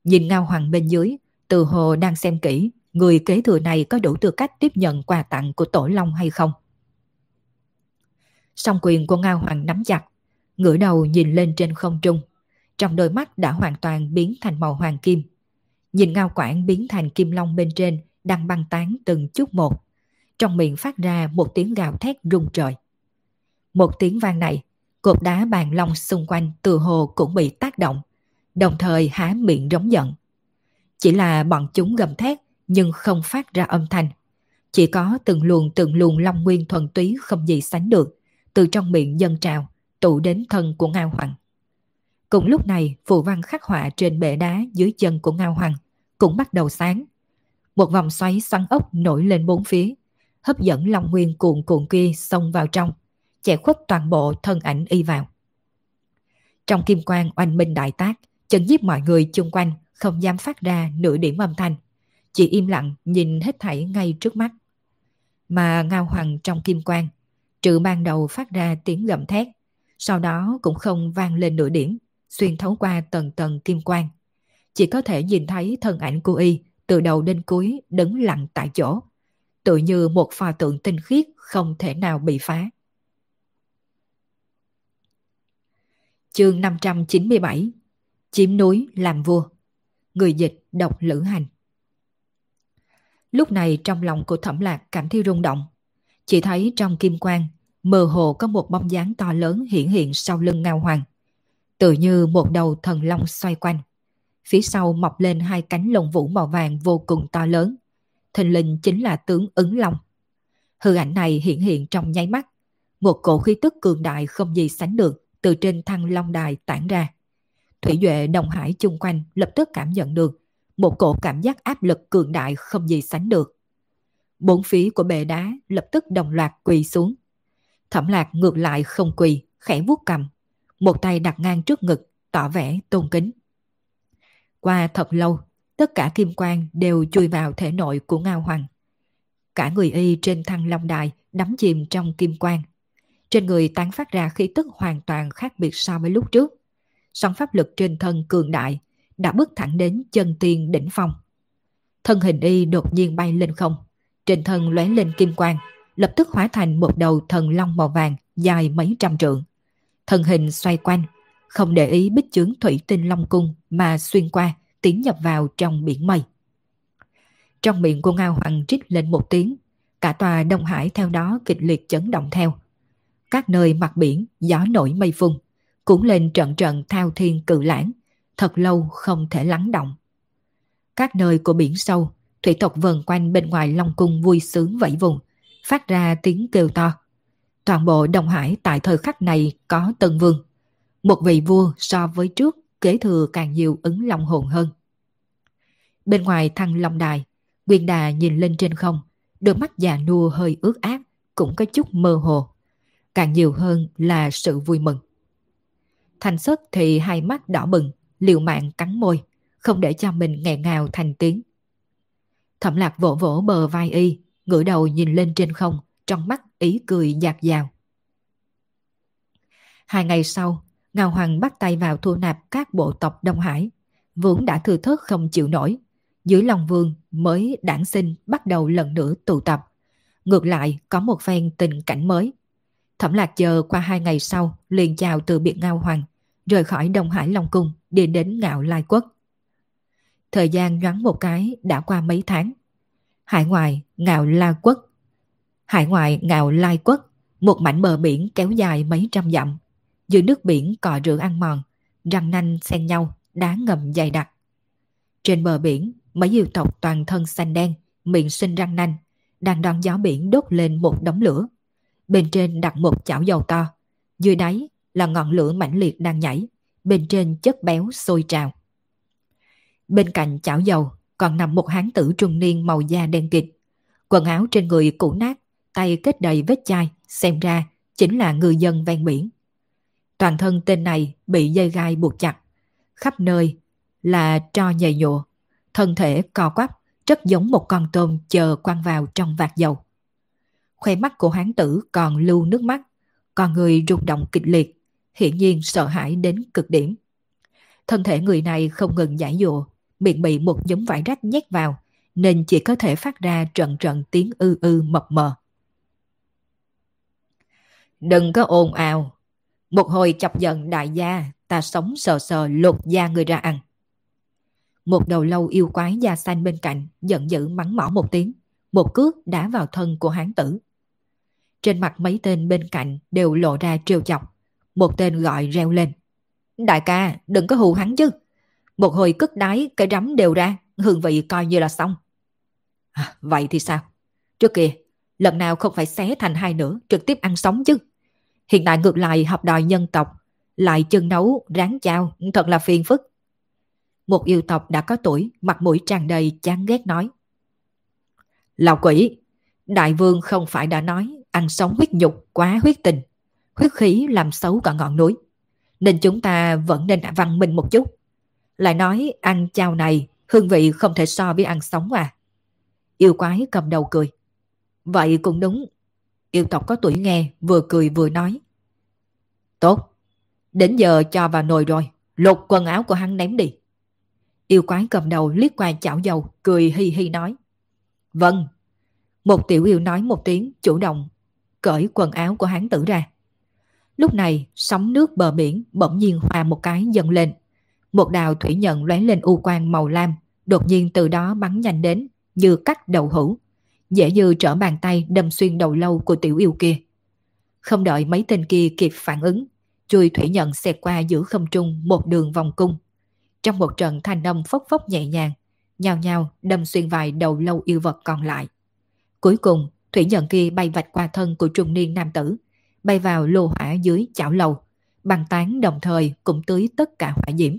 Nhìn Ngao Hoàng bên dưới, từ hồ đang xem kỹ người kế thừa này có đủ tư cách tiếp nhận quà tặng của tổ long hay không. Song quyền của Ngao Hoàng nắm chặt, ngửa đầu nhìn lên trên không trung. Trong đôi mắt đã hoàn toàn biến thành màu hoàng kim. Nhìn Ngao quản biến thành kim long bên trên đang băng tán từng chút một. Trong miệng phát ra một tiếng gào thét rung trời. Một tiếng vang này, cột đá bàn long xung quanh từ hồ cũng bị tác động, đồng thời há miệng rống giận. Chỉ là bọn chúng gầm thét nhưng không phát ra âm thanh. Chỉ có từng luồng từng luồng long nguyên thuần túy không gì sánh được, từ trong miệng dân trào, tụ đến thân của Ngao Hoàng. Cùng lúc này, phù văn khắc họa trên bệ đá dưới chân của Ngao Hoàng cũng bắt đầu sáng. Một vòng xoáy xoắn ốc nổi lên bốn phía, hấp dẫn Long Nguyên cuộn cuộn kia xông vào trong, che khuất toàn bộ thân ảnh y vào. Trong kim quang oanh minh đại tác, chấn giết mọi người chung quanh không dám phát ra nửa điểm âm thanh. Chỉ im lặng nhìn hết thảy ngay trước mắt. Mà Ngao Hoàng trong kim quang, trừ ban đầu phát ra tiếng gầm thét, sau đó cũng không vang lên nửa điểm, xuyên thấu qua tầng tầng kim quang. Chỉ có thể nhìn thấy thân ảnh của y từ đầu đến cuối đứng lặng tại chỗ, tự như một pho tượng tinh khiết không thể nào bị phá. Chương 597 Chiếm núi làm vua Người dịch độc lữ hành Lúc này trong lòng của thẩm lạc cảm thấy rung động. Chỉ thấy trong kim quang, mơ hồ có một bóng dáng to lớn hiện hiện sau lưng ngao hoàng. Tự như một đầu thần long xoay quanh. Phía sau mọc lên hai cánh lông vũ màu vàng vô cùng to lớn. Thình linh chính là tướng ứng long. Hư ảnh này hiện hiện trong nháy mắt. Một cổ khí tức cường đại không gì sánh được từ trên thăng long đài tản ra. Thủy Duệ Đồng Hải chung quanh lập tức cảm nhận được một cổ cảm giác áp lực cường đại không gì sánh được. Bốn phía của bệ đá lập tức đồng loạt quỳ xuống. Thẩm lạc ngược lại không quỳ, khẽ vuốt cầm. Một tay đặt ngang trước ngực, tỏ vẻ tôn kính. Qua thật lâu, tất cả kim quang đều chui vào thể nội của Ngao Hoàng. Cả người y trên thăng long đài đắm chìm trong kim quang. Trên người tán phát ra khí tức hoàn toàn khác biệt so với lúc trước. Sóng pháp lực trên thân cường đại, đã bước thẳng đến chân tiên đỉnh phong. Thân hình y đột nhiên bay lên không, trên thân lóe lên kim quang, lập tức hóa thành một đầu thần long màu vàng dài mấy trăm trượng. Thân hình xoay quanh, không để ý bích chướng thủy tinh long cung mà xuyên qua, tiến nhập vào trong biển mây. Trong miệng của Ngao Hoàng trích lên một tiếng, cả tòa Đông Hải theo đó kịch liệt chấn động theo. Các nơi mặt biển, gió nổi mây phun, cũng lên trận trận thao thiên cự lãng, thật lâu không thể lắng động. Các nơi của biển sâu, thủy tộc vần quanh bên ngoài Long Cung vui sướng vẫy vùng, phát ra tiếng kêu to. Toàn bộ Đông Hải tại thời khắc này có tân vương. Một vị vua so với trước kế thừa càng nhiều ứng long hồn hơn. Bên ngoài thăng long đài, Nguyên Đà nhìn lên trên không, đôi mắt già nua hơi ướt át, cũng có chút mơ hồ. Càng nhiều hơn là sự vui mừng. Thành xuất thì hai mắt đỏ bừng, liều mạng cắn môi, không để cho mình nghẹn ngào thành tiếng. Thẩm lạc vỗ vỗ bờ vai y, ngửa đầu nhìn lên trên không, trong mắt ý cười dạt dào. Hai ngày sau, Ngao Hoàng bắt tay vào thu nạp các bộ tộc Đông Hải, vốn đã thừa thớt không chịu nổi. Dưới lòng vương mới đảng sinh bắt đầu lần nữa tụ tập. Ngược lại có một phen tình cảnh mới. Thẩm lạc chờ qua hai ngày sau liền chào từ biệt Ngao Hoàng, rời khỏi Đông Hải Long Cung đi đến Ngạo Lai Quốc. Thời gian nhoáng một cái đã qua mấy tháng. Hải ngoại Ngạo La Quốc Hải ngoại Ngạo Lai quất một mảnh bờ biển kéo dài mấy trăm dặm. Dưới nước biển cọ rửa ăn mòn, răng nanh xen nhau, đá ngầm dày đặc. Trên bờ biển, mấy yêu tộc toàn thân xanh đen, miệng sinh răng nanh, đang đón gió biển đốt lên một đống lửa. Bên trên đặt một chảo dầu to, dưới đáy là ngọn lửa mãnh liệt đang nhảy, bên trên chất béo sôi trào. Bên cạnh chảo dầu còn nằm một hán tử trung niên màu da đen kịt. Quần áo trên người cũ nát, tay kết đầy vết chai, xem ra chính là người dân ven biển. Toàn thân tên này bị dây gai buộc chặt, khắp nơi là tro nhầy nhụa, thân thể co quắp, rất giống một con tôm chờ quăng vào trong vạt dầu. Khoe mắt của hán tử còn lưu nước mắt, con người rung động kịch liệt, hiển nhiên sợ hãi đến cực điểm. Thân thể người này không ngừng giải dụa, miệng bị một nhúm vải rách nhét vào, nên chỉ có thể phát ra trận trận tiếng ư ư mập mờ. Đừng có ồn ào. Một hồi chọc giận đại gia, ta sống sờ sờ lột da người ra ăn. Một đầu lâu yêu quái da xanh bên cạnh giận dữ mắng mỏ một tiếng, một cước đá vào thân của hán tử. Trên mặt mấy tên bên cạnh đều lộ ra trêu chọc. Một tên gọi reo lên. Đại ca, đừng có hù hắn chứ. Một hồi cất đáy, cái rắm đều ra, hương vị coi như là xong. À, vậy thì sao? Trước kia, lần nào không phải xé thành hai nửa, trực tiếp ăn sống chứ. Hiện tại ngược lại học đòi nhân tộc, lại chân nấu, ráng chao, thật là phiền phức. Một yêu tộc đã có tuổi, mặt mũi tràn đầy chán ghét nói. Lão quỷ, đại vương không phải đã nói ăn sống huyết nhục quá huyết tình, huyết khí làm xấu cả ngọn núi. Nên chúng ta vẫn nên văn minh một chút. Lại nói ăn chao này hương vị không thể so với ăn sống à. Yêu quái cầm đầu cười. Vậy cũng đúng. Yêu tộc có tuổi nghe vừa cười vừa nói. Tốt. Đến giờ cho vào nồi rồi. Lột quần áo của hắn ném đi. Yêu quái cầm đầu liếc qua chảo dầu, cười hi hi nói. Vâng. Một tiểu yêu nói một tiếng, chủ động, cởi quần áo của hắn tử ra. Lúc này, sóng nước bờ biển bỗng nhiên hòa một cái dần lên. Một đào thủy nhận lóe lên u quang màu lam, đột nhiên từ đó bắn nhanh đến, như cắt đầu hữu, Dễ như trở bàn tay đâm xuyên đầu lâu của tiểu yêu kia. Không đợi mấy tên kia kịp phản ứng, chui thủy nhận xẹt qua giữa không trung một đường vòng cung. Trong một trận thanh âm phốc phốc nhẹ nhàng, nhào nhào đâm xuyên vài đầu lâu yêu vật còn lại. Cuối cùng, thủy nhận kia bay vạch qua thân của trung niên nam tử, bay vào lô hỏa dưới chảo lầu, bằng tán đồng thời cũng tưới tất cả hỏa diễm.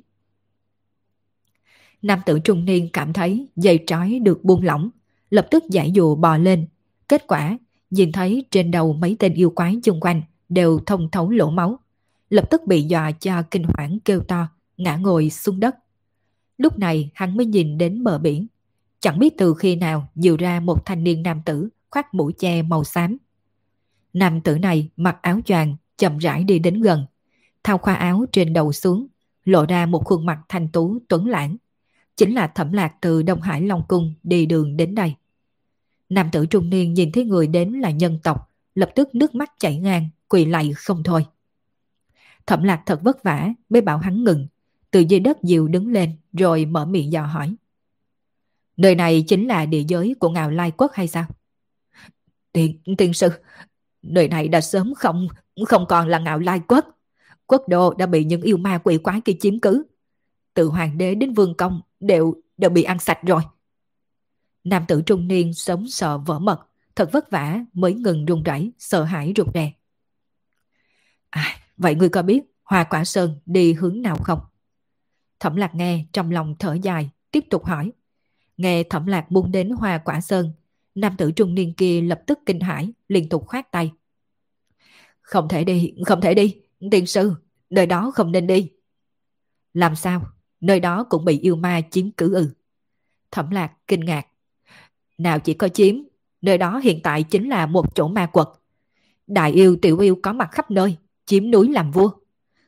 Nam tử trung niên cảm thấy dây trói được buông lỏng, lập tức giải dụ bò lên. Kết quả, nhìn thấy trên đầu mấy tên yêu quái chung quanh đều thông thấu lỗ máu. Lập tức bị dọa cho kinh hoảng kêu to, ngã ngồi xuống đất. Lúc này hắn mới nhìn đến bờ biển. Chẳng biết từ khi nào nhiều ra một thanh niên nam tử khoác mũ che màu xám. Nam tử này mặc áo choàng chậm rãi đi đến gần. Thao khoa áo trên đầu xuống, lộ ra một khuôn mặt thanh tú tuấn lãng. Chính là thẩm lạc từ Đông Hải Long Cung đi đường đến đây. Nam tử trung niên nhìn thấy người đến là nhân tộc, lập tức nước mắt chảy ngang, quỳ lạy không thôi. Thẩm lạc thật vất vả mới bảo hắn ngừng, từ dưới đất dịu đứng lên rồi mở miệng dò hỏi. Nơi này chính là địa giới của Ngào Lai Quốc hay sao? Tiền, tiền sư, nơi này đã sớm không không còn là Ngạo Lai Quốc. Quốc đô đã bị những yêu ma quỷ quái kia chiếm cứ. Từ hoàng đế đến vương công đều đều bị ăn sạch rồi. Nam tử trung niên sống sợ vỡ mật, thật vất vả mới ngừng run rẩy, sợ hãi rụt rè. À, vậy ngươi có biết Hoa Quả Sơn đi hướng nào không? Thẩm Lạc nghe trong lòng thở dài, tiếp tục hỏi. Nghe Thẩm Lạc buông đến Hoa Quả Sơn, nam tử trung niên kia lập tức kinh hãi, liên tục khoát tay. Không thể đi, không thể đi, tiên sư, nơi đó không nên đi. Làm sao? Nơi đó cũng bị yêu ma chiếm cứ ư. Thẩm lạc kinh ngạc. Nào chỉ có chiếm, nơi đó hiện tại chính là một chỗ ma quật. Đại yêu tiểu yêu có mặt khắp nơi, chiếm núi làm vua.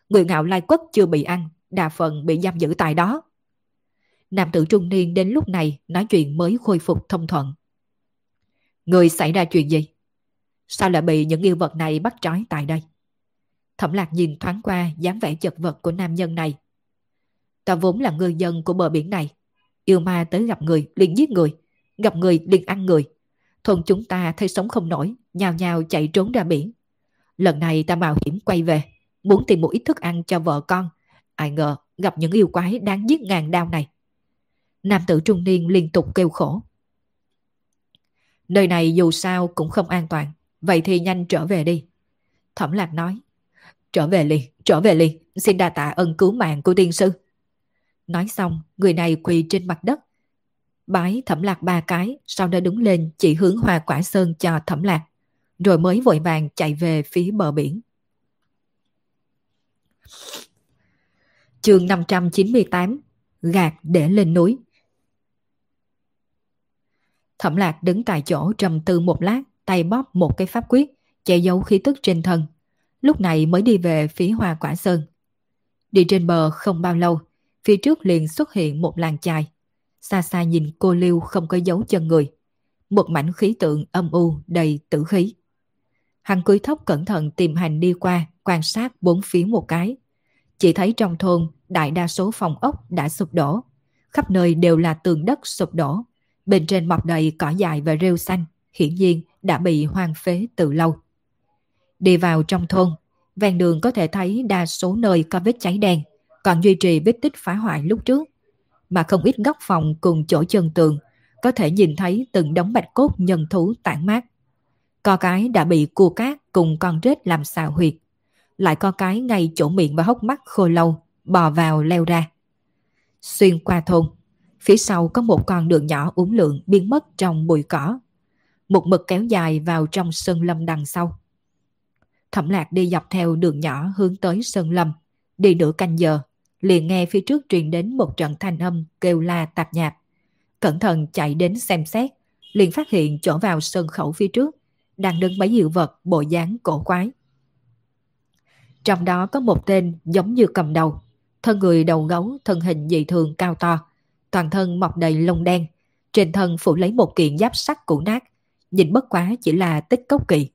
Người ngạo lai quốc chưa bị ăn, đa phần bị giam giữ tại đó. Nam tử trung niên đến lúc này nói chuyện mới khôi phục thông thuận. Người xảy ra chuyện gì? Sao lại bị những yêu vật này bắt trói tại đây? Thẩm lạc nhìn thoáng qua dáng vẻ chật vật của nam nhân này. Ta vốn là ngư dân của bờ biển này. Yêu ma tới gặp người liền giết người, gặp người liền ăn người. Thôn chúng ta thấy sống không nổi, nhào nhào chạy trốn ra biển. Lần này ta mạo hiểm quay về, muốn tìm một ít thức ăn cho vợ con. Ai ngờ gặp những yêu quái đáng giết ngàn đao này. Nam tử trung niên liên tục kêu khổ. Nơi này dù sao cũng không an toàn, vậy thì nhanh trở về đi. Thẩm lạc nói, trở về liền, trở về liền, xin đa tạ ân cứu mạng của tiên sư. Nói xong, người này quỳ trên mặt đất. Bái thẩm lạc ba cái, sau đó đứng lên chỉ hướng hoa quả sơn cho thẩm lạc, rồi mới vội vàng chạy về phía bờ biển. Chương 598 Gạt để lên núi Thẩm lạc đứng tại chỗ trầm tư một lát, tay bóp một cái pháp quyết, che giấu khí tức trên thân. Lúc này mới đi về phía hoa quả sơn. Đi trên bờ không bao lâu, phía trước liền xuất hiện một làng chài. Xa xa nhìn cô Liêu không có dấu chân người. Một mảnh khí tượng âm u đầy tử khí. Hắn cúi thấp cẩn thận tìm hành đi qua, quan sát bốn phía một cái. Chỉ thấy trong thôn, đại đa số phòng ốc đã sụp đổ. Khắp nơi đều là tường đất sụp đổ. Bên trên mọc đầy cỏ dài và rêu xanh, hiển nhiên đã bị hoang phế từ lâu. Đi vào trong thôn, ven đường có thể thấy đa số nơi có vết cháy đen, còn duy trì vết tích phá hoại lúc trước. Mà không ít góc phòng cùng chỗ chân tường, có thể nhìn thấy từng đống bạch cốt nhân thú tản mát. Có cái đã bị cua cát cùng con rết làm xào huyệt. Lại có cái ngay chỗ miệng và hốc mắt khô lâu, bò vào leo ra. Xuyên qua thôn, phía sau có một con đường nhỏ uốn lượn biến mất trong bụi cỏ. Một mực kéo dài vào trong sơn lâm đằng sau. Thẩm lạc đi dọc theo đường nhỏ hướng tới sơn lâm. Đi nửa canh giờ, liền nghe phía trước truyền đến một trận thanh âm kêu la tạp nhạp. Cẩn thận chạy đến xem xét, liền phát hiện chỗ vào sân khẩu phía trước, đang đứng mấy hiệu vật bộ dáng cổ quái. Trong đó có một tên giống như cầm đầu, thân người đầu gấu, thân hình dị thường cao to, toàn thân mọc đầy lông đen, trên thân phủ lấy một kiện giáp sắt cũ nát, nhìn bất quá chỉ là tích cốc kỳ.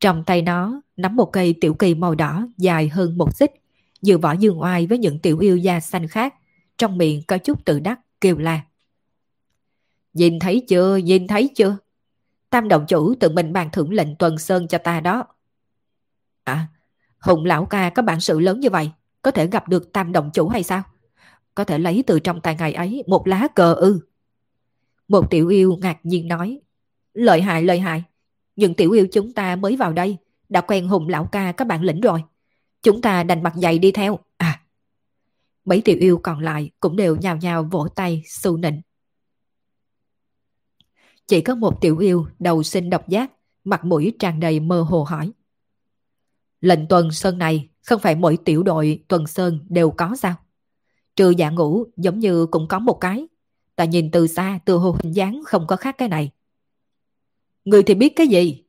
Trong tay nó nắm một cây tiểu kỳ màu đỏ dài hơn một xích, dự võ dương oai với những tiểu yêu da xanh khác, trong miệng có chút tự đắc kêu la. Nhìn thấy chưa, nhìn thấy chưa? Tam động chủ tự mình bàn thưởng lệnh tuần sơn cho ta đó. À, Hùng lão ca có bản sự lớn như vậy, có thể gặp được tam động chủ hay sao? Có thể lấy từ trong tay ngài ấy một lá cờ ư. Một tiểu yêu ngạc nhiên nói, lợi hại lợi hại, những tiểu yêu chúng ta mới vào đây, đã quen hùng lão ca các bạn lĩnh rồi. Chúng ta đành mặt dày đi theo. À, mấy tiểu yêu còn lại cũng đều nhào nhào vỗ tay, xu nịnh. Chỉ có một tiểu yêu đầu sinh độc giác, mặt mũi tràn đầy mơ hồ hỏi. Lệnh tuần sơn này không phải mỗi tiểu đội tuần sơn đều có sao? Trừ dạ ngũ giống như cũng có một cái. Ta nhìn từ xa từ hồ hình dáng không có khác cái này. Người thì biết cái gì?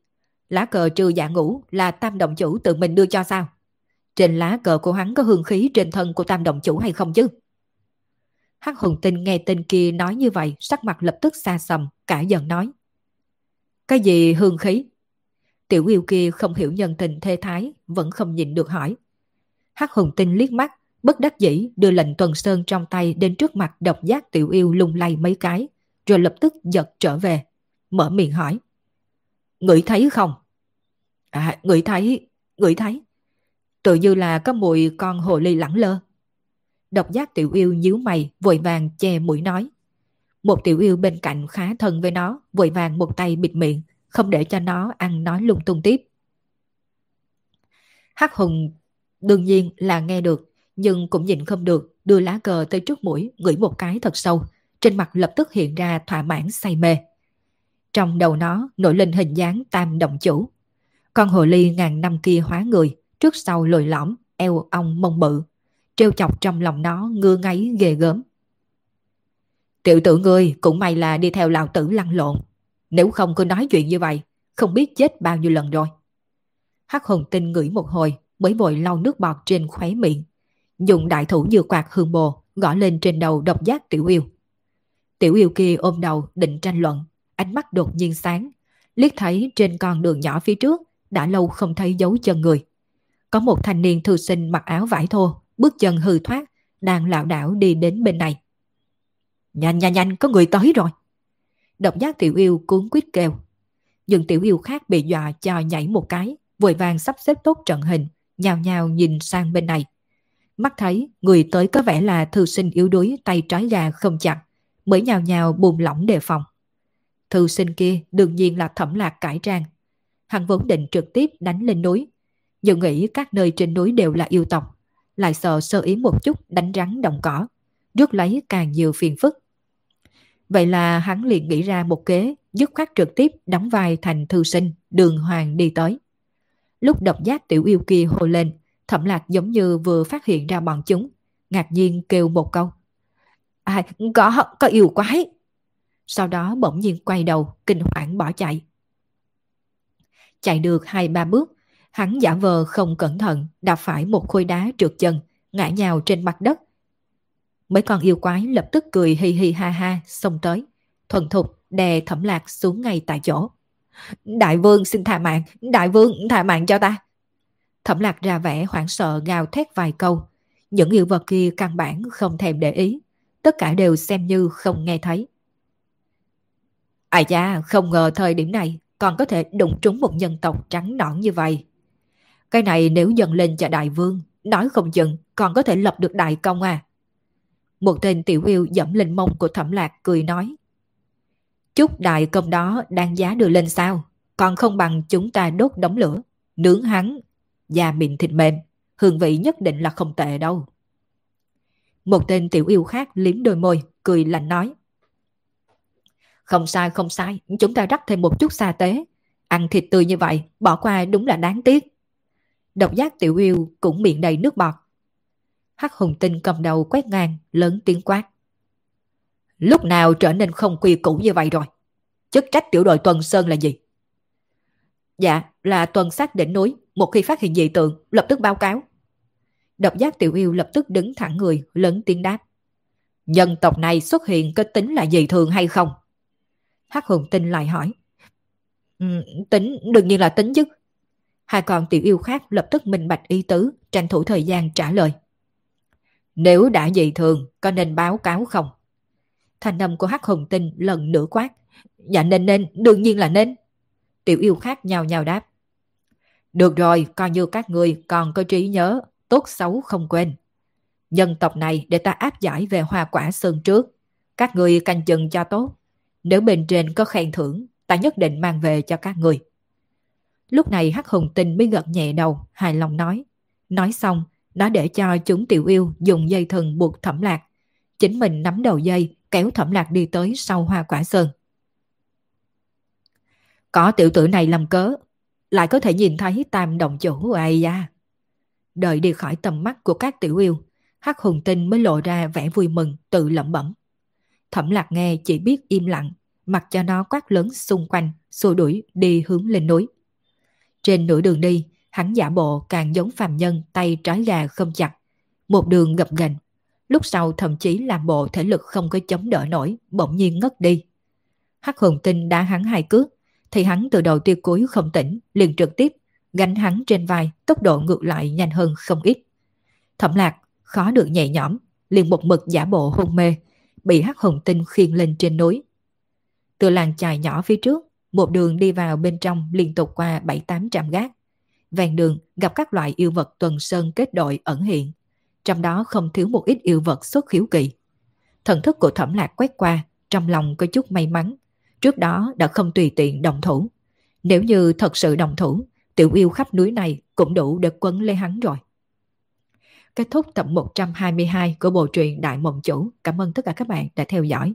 Lá cờ trừ dạ ngũ là tam động chủ tự mình đưa cho sao? Trên lá cờ của hắn có hương khí trên thân của tam động chủ hay không chứ? Hắc hùng tinh nghe tên kia nói như vậy, sắc mặt lập tức xa sầm, cả giận nói. Cái gì hương khí? Tiểu yêu kia không hiểu nhân tình thê thái, vẫn không nhìn được hỏi. Hắc hùng tinh liếc mắt, bất đắc dĩ đưa lệnh tuần sơn trong tay đến trước mặt độc giác tiểu yêu lung lay mấy cái, rồi lập tức giật trở về, mở miệng hỏi. Ngửi thấy không? À, ngửi thấy, ngửi thấy. Tự như là có mùi con hồ ly lẳng lơ. Độc giác tiểu yêu nhíu mày, vội vàng che mũi nói. Một tiểu yêu bên cạnh khá thân với nó, vội vàng một tay bịt miệng, không để cho nó ăn nói lung tung tiếp. Hắc hùng đương nhiên là nghe được, nhưng cũng nhìn không được, đưa lá cờ tới trước mũi, ngửi một cái thật sâu, trên mặt lập tức hiện ra thỏa mãn say mê. Trong đầu nó nổi lên hình dáng tam động chủ. Con hồ ly ngàn năm kia hóa người, trước sau lồi lõm, eo ong mông bự. Trêu chọc trong lòng nó ngưa ngáy ghê gớm. Tiểu tử ngươi cũng may là đi theo lão tử lăn lộn. Nếu không cứ nói chuyện như vậy, không biết chết bao nhiêu lần rồi. Hắc hồn tinh ngửi một hồi mới vội lau nước bọt trên khóe miệng. Dùng đại thủ như quạt hương bồ gõ lên trên đầu độc giác tiểu yêu. Tiểu yêu kia ôm đầu định tranh luận, ánh mắt đột nhiên sáng, liếc thấy trên con đường nhỏ phía trước đã lâu không thấy dấu chân người. Có một thanh niên thư sinh mặc áo vải thô, bước chân hư thoát, đang lảo đảo đi đến bên này. Nhanh nhanh nhanh, có người tới rồi. Độc giác tiểu yêu cuốn quýt kêu. Nhưng tiểu yêu khác bị dọa cho nhảy một cái, vội vàng sắp xếp tốt trận hình, nhào nhào nhìn sang bên này. Mắt thấy người tới có vẻ là thư sinh yếu đuối tay trái gà không chặt, mới nhào nhào buồn lỏng đề phòng. Thư sinh kia đương nhiên là thẩm lạc cải trang. Hắn vốn định trực tiếp đánh lên núi, Dự nghĩ các nơi trên núi đều là yêu tộc, lại sợ sơ ý một chút đánh rắn động cỏ, rước lấy càng nhiều phiền phức. Vậy là hắn liền nghĩ ra một kế, dứt khoát trực tiếp đóng vai thành thư sinh, đường hoàng đi tới. Lúc độc giác tiểu yêu kia hô lên, thẩm lạc giống như vừa phát hiện ra bọn chúng, ngạc nhiên kêu một câu. À, có, có yêu quái. sau đó bỗng nhiên quay đầu, kinh hoảng bỏ chạy. Chạy được hai ba bước, hắn giả vờ không cẩn thận đạp phải một khối đá trượt chân, ngã nhào trên mặt đất. Mấy con yêu quái lập tức cười hi hi ha ha xông tới, thuần thục đè thẩm lạc xuống ngay tại chỗ. Đại vương xin tha mạng, đại vương tha mạng cho ta. Thẩm lạc ra vẻ hoảng sợ gào thét vài câu. Những yêu vật kia căn bản không thèm để ý. Tất cả đều xem như không nghe thấy. Ai da, không ngờ thời điểm này còn có thể đụng trúng một nhân tộc trắng nõn như vậy. Cái này nếu dần lên cho đại vương, nói không chừng còn có thể lập được đại công à. Một tên tiểu yêu dẫm lên mông của thẩm lạc cười nói. Chút đại công đó đang giá đưa lên sao, còn không bằng chúng ta đốt đống lửa, nướng hắn, da mịn thịt mềm, hương vị nhất định là không tệ đâu. Một tên tiểu yêu khác liếm đôi môi, cười lạnh nói. Không sai, không sai, chúng ta rắc thêm một chút sa tế. Ăn thịt tươi như vậy, bỏ qua đúng là đáng tiếc. Độc giác tiểu yêu cũng miệng đầy nước bọt. Hắc hùng tinh cầm đầu quét ngang, lớn tiếng quát. Lúc nào trở nên không quy củ như vậy rồi? Chức trách tiểu đội Tuần Sơn là gì? Dạ, là tuần sát đỉnh núi, một khi phát hiện dị tượng, lập tức báo cáo. Độc giác tiểu yêu lập tức đứng thẳng người, lớn tiếng đáp. Nhân tộc này xuất hiện có tính là dị thường hay không? Hắc hùng tinh lại hỏi. Ừ, tính, đương nhiên là tính chứ. Hai con tiểu yêu khác lập tức minh bạch ý tứ, tranh thủ thời gian trả lời. Nếu đã dị thường, có nên báo cáo không? Thanh âm của Hắc hùng tinh lần nữa quát. Dạ nên nên, đương nhiên là nên. Tiểu yêu khác nhào nhào đáp. Được rồi, coi như các người còn có trí nhớ, tốt xấu không quên. Nhân tộc này để ta áp giải về hoa quả sơn trước. Các người canh chừng cho tốt. Nếu bên trên có khen thưởng, ta nhất định mang về cho các người. Lúc này Hắc Hùng Tinh mới gật nhẹ đầu, hài lòng nói. Nói xong, nó để cho chúng tiểu yêu dùng dây thần buộc thẩm lạc. Chính mình nắm đầu dây, kéo thẩm lạc đi tới sau hoa quả sơn. Có tiểu tử này làm cớ, lại có thể nhìn thấy tam đồng chủ ai da. Đợi đi khỏi tầm mắt của các tiểu yêu, Hắc Hùng Tinh mới lộ ra vẻ vui mừng, tự lẩm bẩm. Thẩm lạc nghe chỉ biết im lặng, mặc cho nó quát lớn xung quanh, xua đuổi đi hướng lên núi. Trên nửa đường đi, hắn giả bộ càng giống phàm nhân tay trói gà không chặt, một đường gập ghềnh. Lúc sau thậm chí làm bộ thể lực không có chống đỡ nổi, bỗng nhiên ngất đi. Hắc hùng tinh đã hắn hai cước, thì hắn từ đầu tiêu cuối không tỉnh, liền trực tiếp, gánh hắn trên vai, tốc độ ngược lại nhanh hơn không ít. Thẩm lạc, khó được nhẹ nhõm, liền một mực giả bộ hôn mê, bị hắc hùng tinh khiêng lên trên núi. Từ làng chài nhỏ phía trước, một đường đi vào bên trong liên tục qua bảy tám trăm gác. Vàng đường gặp các loại yêu vật tuần sơn kết đội ẩn hiện, trong đó không thiếu một ít yêu vật xuất khiếu kỳ. Thần thức của thẩm lạc quét qua, trong lòng có chút may mắn, trước đó đã không tùy tiện đồng thủ. Nếu như thật sự đồng thủ, tiểu yêu khắp núi này cũng đủ để quấn lấy hắn rồi. Kết thúc tập 122 của bộ truyện Đại Mộng Chủ. Cảm ơn tất cả các bạn đã theo dõi.